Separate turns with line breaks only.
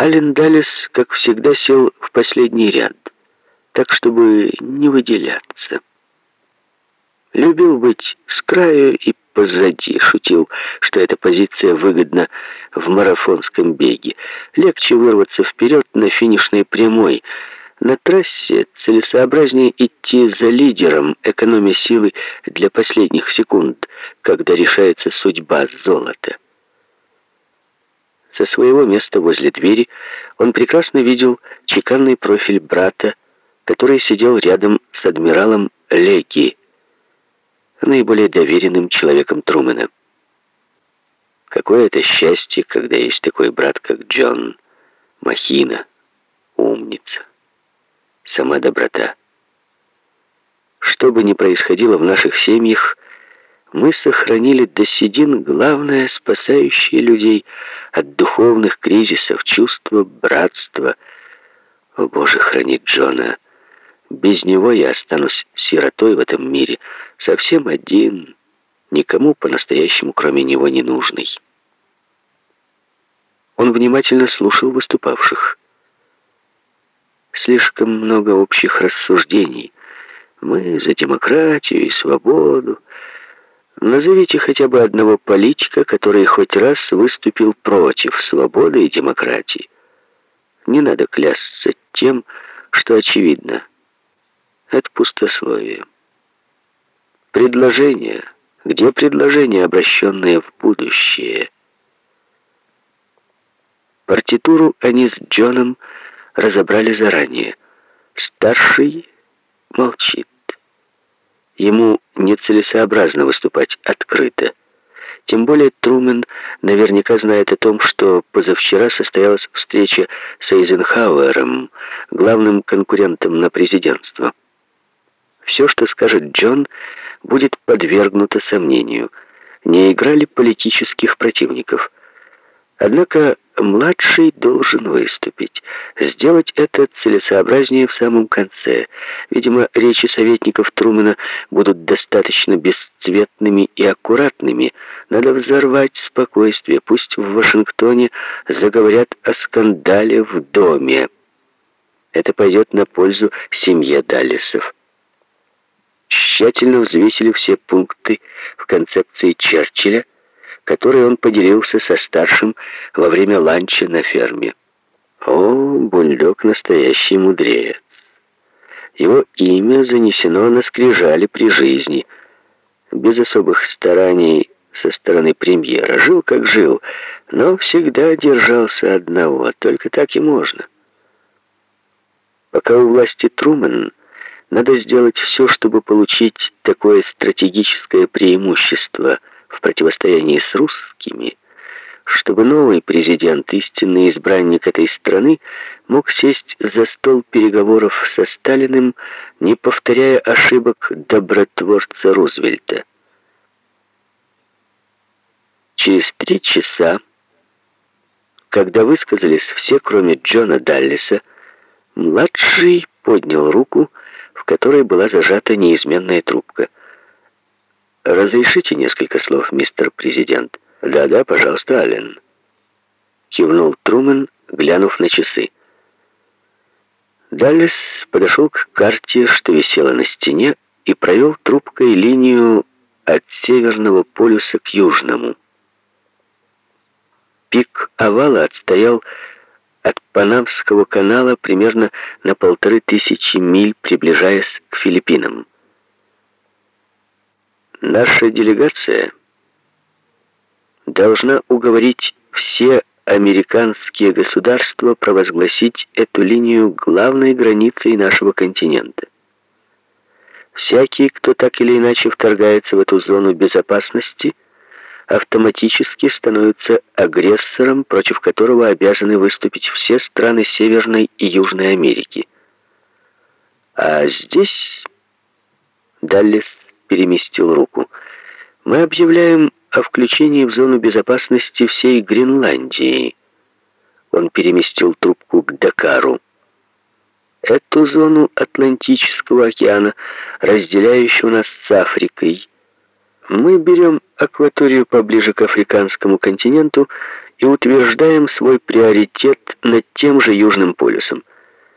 Ален Даллес, как всегда, сел в последний ряд, так, чтобы не выделяться. Любил быть с краю и позади, шутил, что эта позиция выгодна в марафонском беге. Легче вырваться вперед на финишной прямой. На трассе целесообразнее идти за лидером, экономя силы для последних секунд, когда решается судьба золота. Со своего места возле двери он прекрасно видел чеканный профиль брата, который сидел рядом с адмиралом Леги, наиболее доверенным человеком Трумэна. Какое это счастье, когда есть такой брат, как Джон, махина, умница, сама доброта. Что бы ни происходило в наших семьях, мы сохранили до седин главное, спасающее людей от духовных кризисов, чувство братства. О, Боже, храни Джона! Без него я останусь сиротой в этом мире, совсем один, никому по-настоящему кроме него не нужный. Он внимательно слушал выступавших. Слишком много общих рассуждений. Мы за демократию и свободу, Назовите хотя бы одного политика, который хоть раз выступил против свободы и демократии. Не надо клясться тем, что очевидно. Это пустословие. Предложение. Где предложения, обращенные в будущее? Партитуру они с Джоном разобрали заранее. Старший молчит. Ему нецелесообразно выступать открыто. Тем более Трумен наверняка знает о том, что позавчера состоялась встреча с Эйзенхауэром, главным конкурентом на президентство. Все, что скажет Джон, будет подвергнуто сомнению. Не играли политических противников – Однако младший должен выступить. Сделать это целесообразнее в самом конце. Видимо, речи советников Трумэна будут достаточно бесцветными и аккуратными. Надо взорвать спокойствие. Пусть в Вашингтоне заговорят о скандале в доме. Это пойдет на пользу семье Даллесов. Тщательно взвесили все пункты в концепции Черчилля, который он поделился со старшим во время ланча на ферме. О, бульдог настоящий мудрец. Его имя занесено на скрижали при жизни. Без особых стараний со стороны премьера. Жил как жил, но всегда держался одного. Только так и можно. Пока у власти Трумэн, надо сделать все, чтобы получить такое стратегическое преимущество – в противостоянии с русскими, чтобы новый президент, истинный избранник этой страны, мог сесть за стол переговоров со Сталиным, не повторяя ошибок добротворца Рузвельта. Через три часа, когда высказались все, кроме Джона Даллиса, младший поднял руку, в которой была зажата неизменная трубка — «Разрешите несколько слов, мистер президент?» «Да-да, пожалуйста, Аллен», — кивнул Трумэн, глянув на часы. Даллес подошел к карте, что висела на стене, и провел трубкой линию от северного полюса к южному. Пик овала отстоял от Панамского канала примерно на полторы тысячи миль, приближаясь к Филиппинам. Наша делегация должна уговорить все американские государства провозгласить эту линию главной границей нашего континента. Всякий, кто так или иначе вторгается в эту зону безопасности, автоматически становится агрессором, против которого обязаны выступить все страны Северной и Южной Америки. А здесь Даллес переместил руку. «Мы объявляем о включении в зону безопасности всей Гренландии». Он переместил трубку к Дакару. Эту зону Атлантического океана, разделяющую нас с Африкой, Мы берем акваторию поближе к африканскому континенту и утверждаем свой приоритет над тем же Южным полюсом.